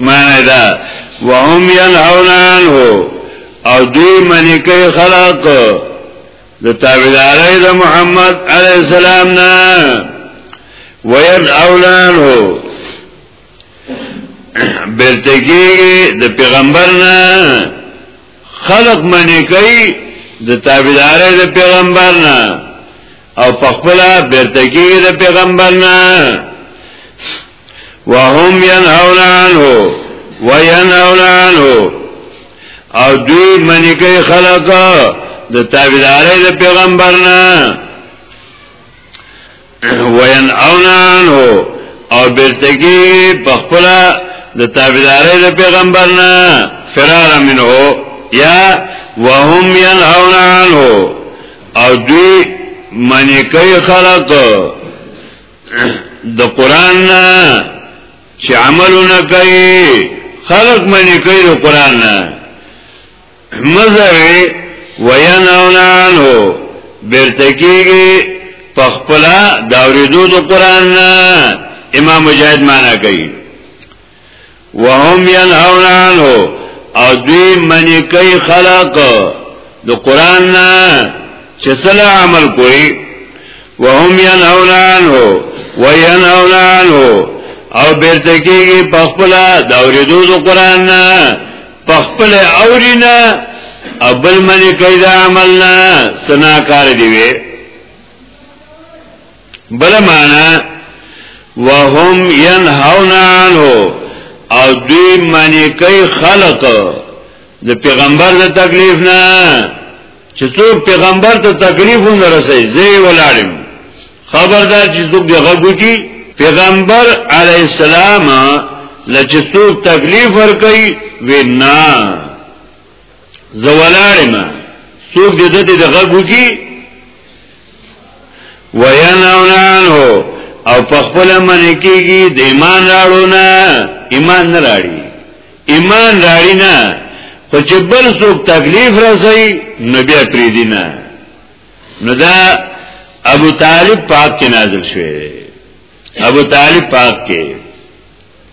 معنی دا وهم ينهون عنه او دوی منی کوي خلق د تابعداري د محمد عليه السلام نه ويد اولان هو برتګي د پیغمبر نه خلق منی کوي د تابعداري د پیغمبر نه او په خپل برتګي د پیغمبر نه وهم ينهون عنه وينهون عنه او دوی منی کوي خلق د تابعداري د پیغمبر نه وينهون عنه او برتګي په خپل د تابعداري د پیغمبر نه فرار منه یا وهم ينهون عنه او دوی منی کوي خلق د قران نه چې عملونه کوي خلق منی کوي د قران نه مزه وینون عنه برتکیږي په خپل دا ورېدو د قران نه امام مجاهد معنا کوي وهم ينهون عنه او دوی منی کوي خلق د قران نه چې سلا عمل کوي وهم ينهون عنه وينهون عنه او بیرته کېږي په خپل د اوریدو د قران نه په خپل اورینا ابل منی کوي د عمل نه سناکار دی وي بل معنا وهم ينهون عنه او دوی منی کوي خلق د پیغمبر د تکلیف نه چې څوک پیغمبر ته تکلیف نه رسي زه ولاړم خبردار چې څوک دغه ګوتی پیغمبر علی السلام لچ څوک تکلیف ور کوي وینا زولاړې ما څوک دې دته د غږو کې ویناون عنه او په خپل من کېږي د ایمان راړو نه ایمان نه راړي ایمان راړي نه خو چې بل څوک تکلیف رسي نو بیا پری دي نه نو دا ابو طالب پاک کې نازل شوی ابو طالب پاک کې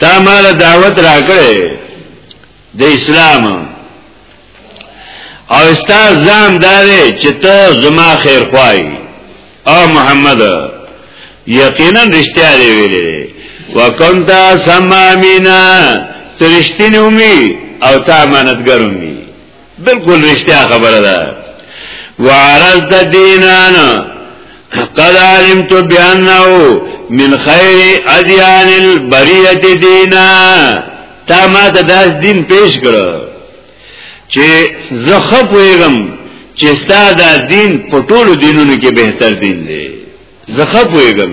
تا مال دعوت راکړې د اسلام او ستا ځان دارې چې ته زما خیر خوای او محمد یقینا رښتیا دی ویلې وکنت سمامینا ترشتینومی او تا امانتګرومی بالکل رشتیا خبره ده وعرض د دینان قد علمت بانه من خیر ادیان البریه دینا تا ما ته داس دین پیش کړو چې زخه پویګم چې ستا دا دین په ټولو دینونو کې بهتر دین دی زخه پویګم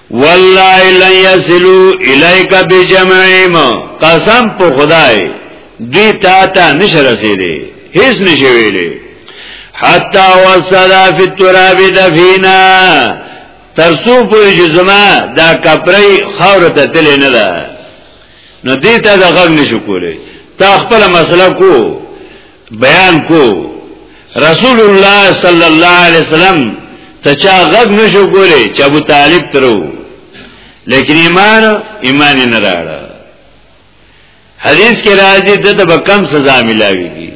والله لن يصلوا اليك بجمعهم قسم په خدای دوی تا ته نشه رسیدي هیڅ نشي ویلي حتا وصلا فی التراب دفینا ترسو پوری چې زما دا کپرې خاور ته تل نه ده نو دې ته د غږ نشو کولای تا خپل مسله کو بیان کو رسول الله صلی الله علیه وسلم ته چا غږ نشو کولای چې ابو طالب ترو لیکن ایمان ایمان نه راړه حدیث کې راځي دته به کم سزا ملاويږي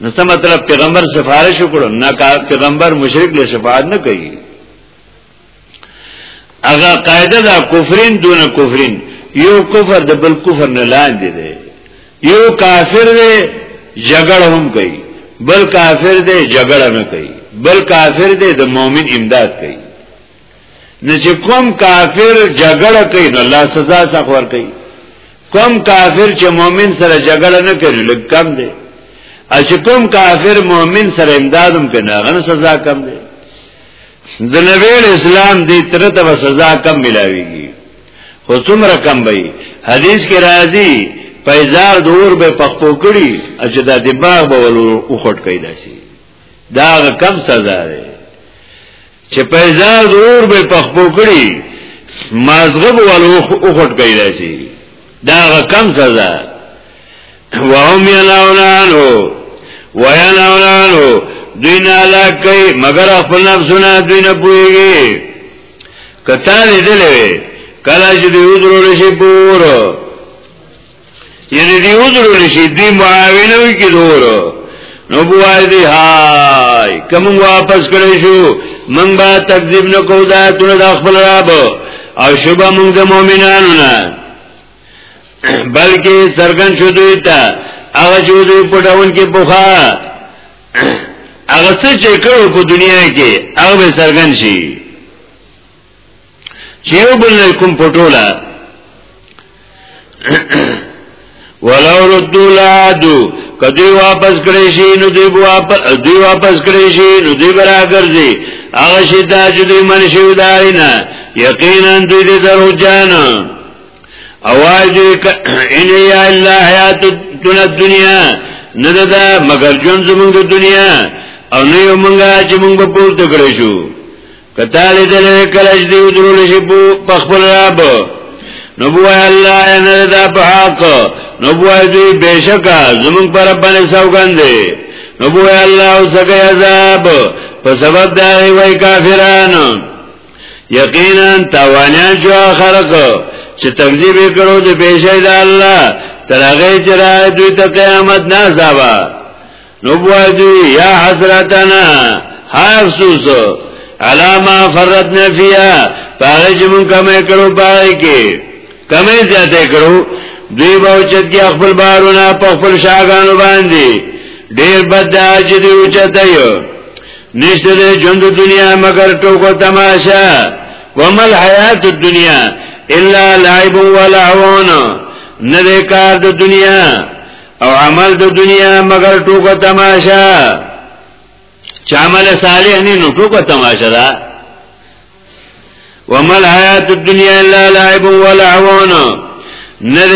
نو څه مطلب پیغمبر سفارش وکړو نه کا پیغمبر مشرک له شفاعت نه کوي هغه قاعده دا کفرین دون کفرین یو کفر د بل کفر نه لاندې دی یو کافر دی جګړه هم کوي بل کافر دی جګړه نه کوي بل کافر دی د مؤمن امداد کوي نه چې کوم کافر جګړه کوي نو الله سزا څخه ور کوي کوم کافر چې مؤمن سره جګړه نه کوي لږ کم دی چې کوم کافر مؤمن سره امدادم کوي هغه سزا کم دی د نبی اسلام دې تر ته سزا کم ملاويږي خو څومره کم وي حدیث کې راځي پیزار دور به پخپو کړي چې دا دماغ به ول او خټ کوي داسي دا کم سزا ده چې پیزار دور به پخپو کړي مازغب ول او خټ کوي داسي دا کم سزا ده وهم یناونانو ویناونانو دوی نه علاق کئی مگر اخبر نفسونا دوی نه پوئیگی کتا دی دلوی کلا چه دوی ادرو لشی پورو یعنی دی ادرو لشی دوی معاونوی کی دورو نو بوائی دی های که منگ واپس کرشو منگ با تکذیب نکو دا تونه دا اخبر رابو او شبه منگ دا مومنانو نه بلکې سرګن شو دوی ته هغه چې دوی پټاون کې بوخا هغه څه چې کړو په دنیا کې هغه سرګن شي چې یو بل کوم پټولا ولو ردو لادو کدی واپس کړی شي نو دی واپس دی واپس کړی شي نو دی برا ګرځي هغه شي دا چې دی منشي وداینه یقینا دوی دې درو جانو اواجه ان یا الا حیات دنیا دنیا نه ده مگر جون زمونږ د دنیا او نه یو مونږه چې مونږ په پور تکړه شو کته دې دلې کله چې دی درول شي په خپل رب نو بو الله ان ده په حق نو بو دې بشکا زمونږ پر باندې سوګند نو بو الله او سګي عذاب په سبب دا وی کافرانو یقینا تاوانیان جو خلق چې تکذیب کړو د بشی د الله تر هغه چې را دوی ته قیامت نه ځابا نو بوځي یا حسرتنا حسوس علاما فرتنا فیها پاره چې مونږ کمه کړو پاره کې کمه زیاته کړو دوی باوچت کې خپل بارونه په خپل شاګانو باندې ډیر بد اجدي اوچته یو نشته د ژوند دنیا مگر ټوکو تماشا ومل حیات الدنیا الا لعب ولعون نه د کار د دنیا او عمل د دنیا مگر ټوکو تماشا چا عمل صالح نه نو ټوکو تماشا ده ومل حیات الدنیا الا لعب ولعون نه د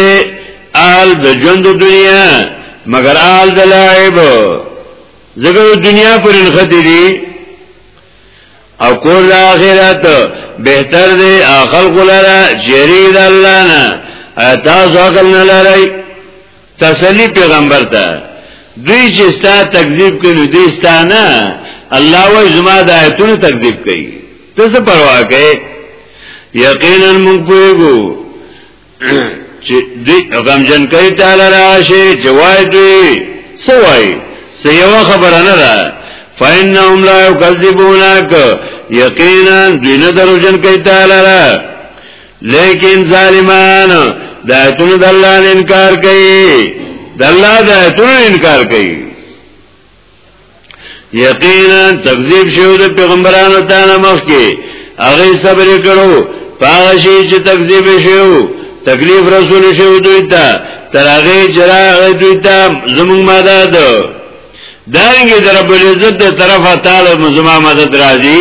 آل د ژوند دنیا مگر آل د لعب زګو دنیا پر انختی دی او کول آخرت بهتر دی اخل قلرا جری دا اللہ نا تاسو اقل نلرائی تسلی پیغمبر تا دوی چې ستا تکذیب کوي نو دوی ستا نه الله وای زما د آیتونو تکذیب کوي ته څه پروا کوي یقینا موږ پوهیږو چې دې غم جن کوي تعالی راشي چې وای دوی سوای سیوا خبره نه ده فإنهم لا يكذبونك یقینا دوی نه درو جن کوي تعالی را لیکن ظالمان د ایتونو د الله انکار کوي د الله د ایتونو انکار کوي یقینا تکذیب شوی د پیغمبرانو ته نه مخکي هغه صبر کړو پاغه شی چې تکذیب شوی تکلیف رسول شوی دوی ته تر هغه جرا دوی ته زموږ مدد دانګي در رب العزت طرفه تعالی مزما مدد راځي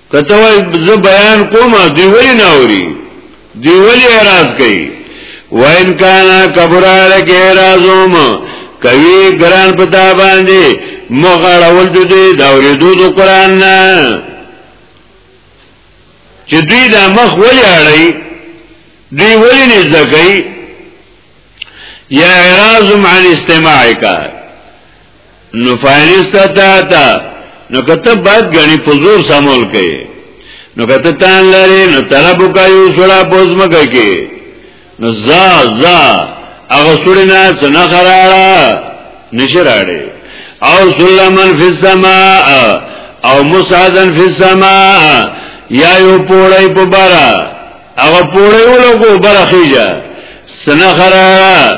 کته وای زه بیان کوم دی ولی نه اوري دی ولی اعتراض کوي وان کان کبرار کې اعتراضوم کوي ګران پتا باندې مغړ اول دې دا ورېدو د قران نه چې دوی دا مخ ولی اړي دوی ولی نه ځکې یا اعتراض عن استماعک نو فاینستا تا تا نو کته باید غنی په زور سمول کوي نو کته تان لري نو طلب کوي سره بوزم کوي نو زا زا هغه سره نه سنا خراړه نشراړي او سلمن فی السما او مسعدن فی السما یا یو پوړی په بارا هغه پوړی ولګو برخیجه سنا خراړه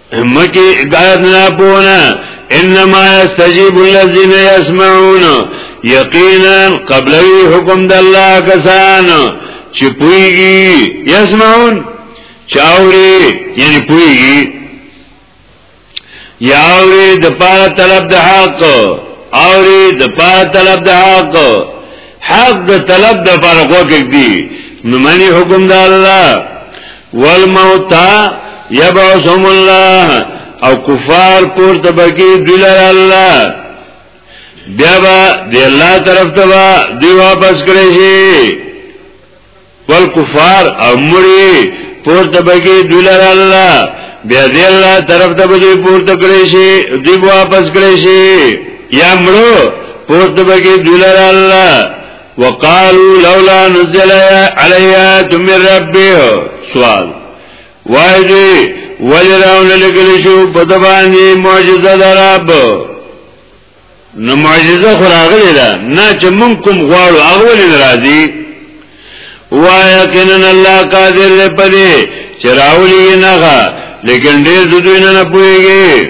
مکی غایت نه پونه انما یستجیب الذین یسمعون یقینا قبلوی حکم د الله کسان چې پویږي یسمعون چاوري یعنی پویږي یاوري د پاره طلب د حق اوري د پاره طلب د حق حق د طلب د پاره کوکې دي نو معنی حکم د الله والموتى يبعثهم الله او کفار پور تبکی دلر الله بیا با دی الله طرف ته با دی واپس کړی شي ول کفار امری پور تبکی دلر الله بیا دی الله طرف ته به پور تکړی شي دی واپس کړی شي یا مړو پور تبکی دلر الله وقالو لولا نزل علیات من ربه سوال وای دی ولی راونه لګل شو په د باندې معجزه دراب نو معجزه خو راغلی ده نه چې مونږ کوم غواړو هغه ولې ناراضي وایا کنن الله قادر دې پدې چې راولي نه لیکن ډېر دوی نه پويږي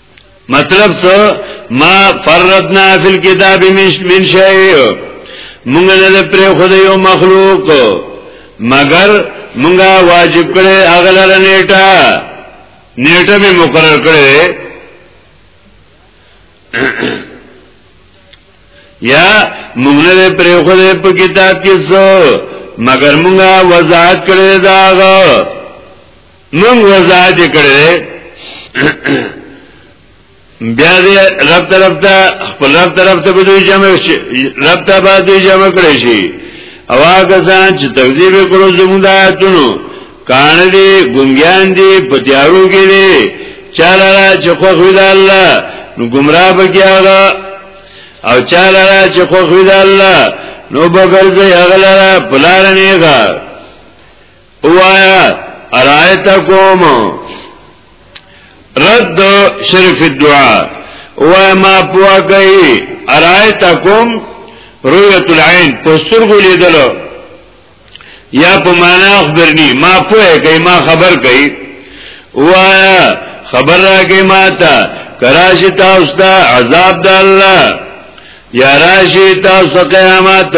مطلب څه ما فرضنا فی الكتاب من شیء مونږ نه پر خدای یو مخلوق مگر مونږه واجب کړي اغلره نیټه نیټه به مقرر کړي یا مونږ نه پر خدای په کتاب کې څو مگر مونږه وضاحت کړي داغه من وضاحت کړی بیا دې رب طرف ته خپل رب طرف ته به دوی جمع شي رب ته به دوی جمع کړی شي او هغه ځان چې تکذیب کړو زموږ د آیاتونو کان دي ګنګیان دي په تیارو کې دي چاله چې خو خو د الله نو گمراه بګیاغه او چاله چې خو خو د الله نو بغرځي هغه لاره پلار نه اوایا ارایتکم رد شرف الدعاء اوایا ما پوا گئی ارایتکم رویت العین پسترگو لیدلو یا په معنا خبرنی ما پوهه کوي ما خبر کوي وایا خبر راکې ما ته کراشی تاسو ته عذاب د الله یا راشی تاسو قیامت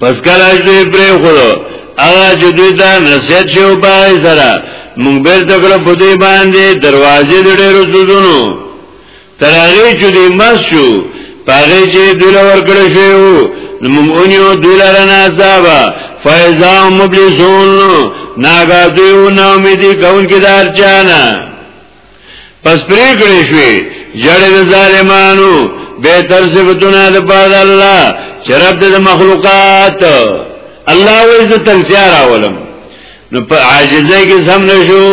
پس کله چې دوی پرې خورو هغه چې دوی ته نصیحت شو پای سره مونږ بیر تکړه په دې باندې دروازې د ډېرو سوزونو تر هغه چې دې مس شو پاره چې دوی لور کړو شو مونږ اونیو دوی لره نه عذاب فایزا مبلسون ناګه دوی نو امیدي کون کې دار چانه پس پریکړې شوې جړې د ظالمانو به تر صفتونه د پاره الله چرپ د مخلوقات الله وې د تلچار اولم نو په عاجزه کې سم نشو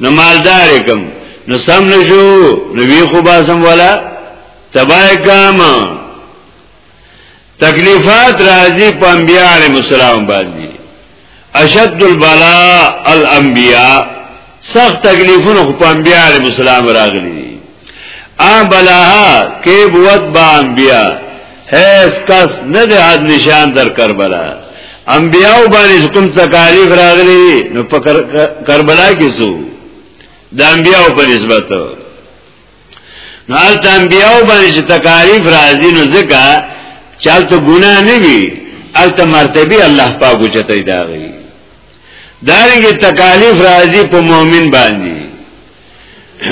نو مالدار کم نو سم نشو نو وی خو باسم ولا تبای کام تکلیفات راځي په انبیاء علیهم السلام باندې اشد البلاء الانبیاء سخت تکلیفونه په انبیاء علیهم السلام راغلي ا بلا کې بوت با انبیاء هیڅ کس نه د حد نشان در کربلا انبیاء باندې کوم تکالیف راغلي نو په کربلا کې سو د انبیاء په نسبت نو حالت انبیاء باندې چې تکالیف راځي نو ځکه چې حالت ګناه نه وي حالت مرتبه الله پاک چته دا غي دارنګه تکالیف راځي په مؤمن باندې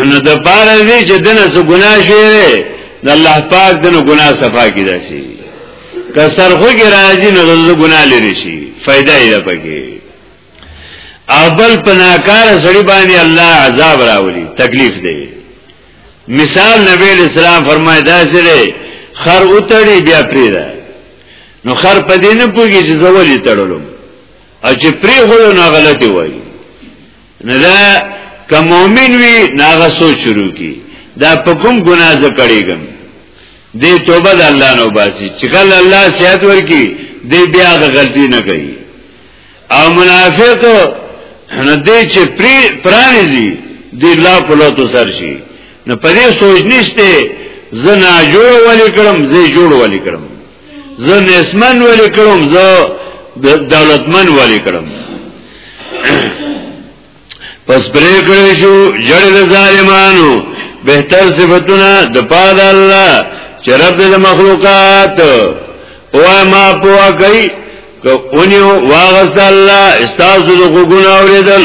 نو د پاره دې چې دنه سو ګناه شي د الله پاک دنه ګناه صفا کیدا شي که سرخو کې راځي نو د ګناه لري شي فائدہ یې ده پکې او بل پناکار سړی باندې الله عذاب راولي تکلیف دی مثال نبی اسلام فرمای دا سره خر اوتړي بیا پریدا نو خر په دې نه پوږي چې زولې تړلو او چې پری غلو نه غلطي وایي نه دا که مؤمن وي ناغه سوچ شروع کی دا په کوم ګناه ز کړيګم دې توبه د الله نو باسي چې کله الله صحت ورکی دې بیا غلطي نه کوي او منافق نه دې چې پری پرانی دي د الله په لوتو سر شي نو په دې سوچ نشته زه نه جوړ ولې کړم زه جوړ ولې کړم زه نسمن ولې کړم زه دولتمن ولې کړم پس پرې کړی شو جړې د ظالمانو بهتر صفاتونه د پاد الله چې رب د مخلوقات او ما پوا کوي که اونیو واغست الله استاسو د غوګونه اوریدل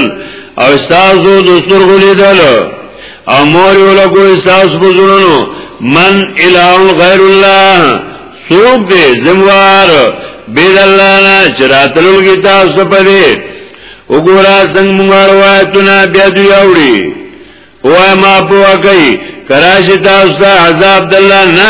او استاسو د سترګو لیدل او مور یو لګو استاسو په زړونو من الہ غیر الله سوق دې زموار بيد الله نه چراتلو کی تاسو په دې وګوره څنګه موږ روایتونه بیا دی اوړي او ما په وکي کراش تاسو ته عذاب دلله نه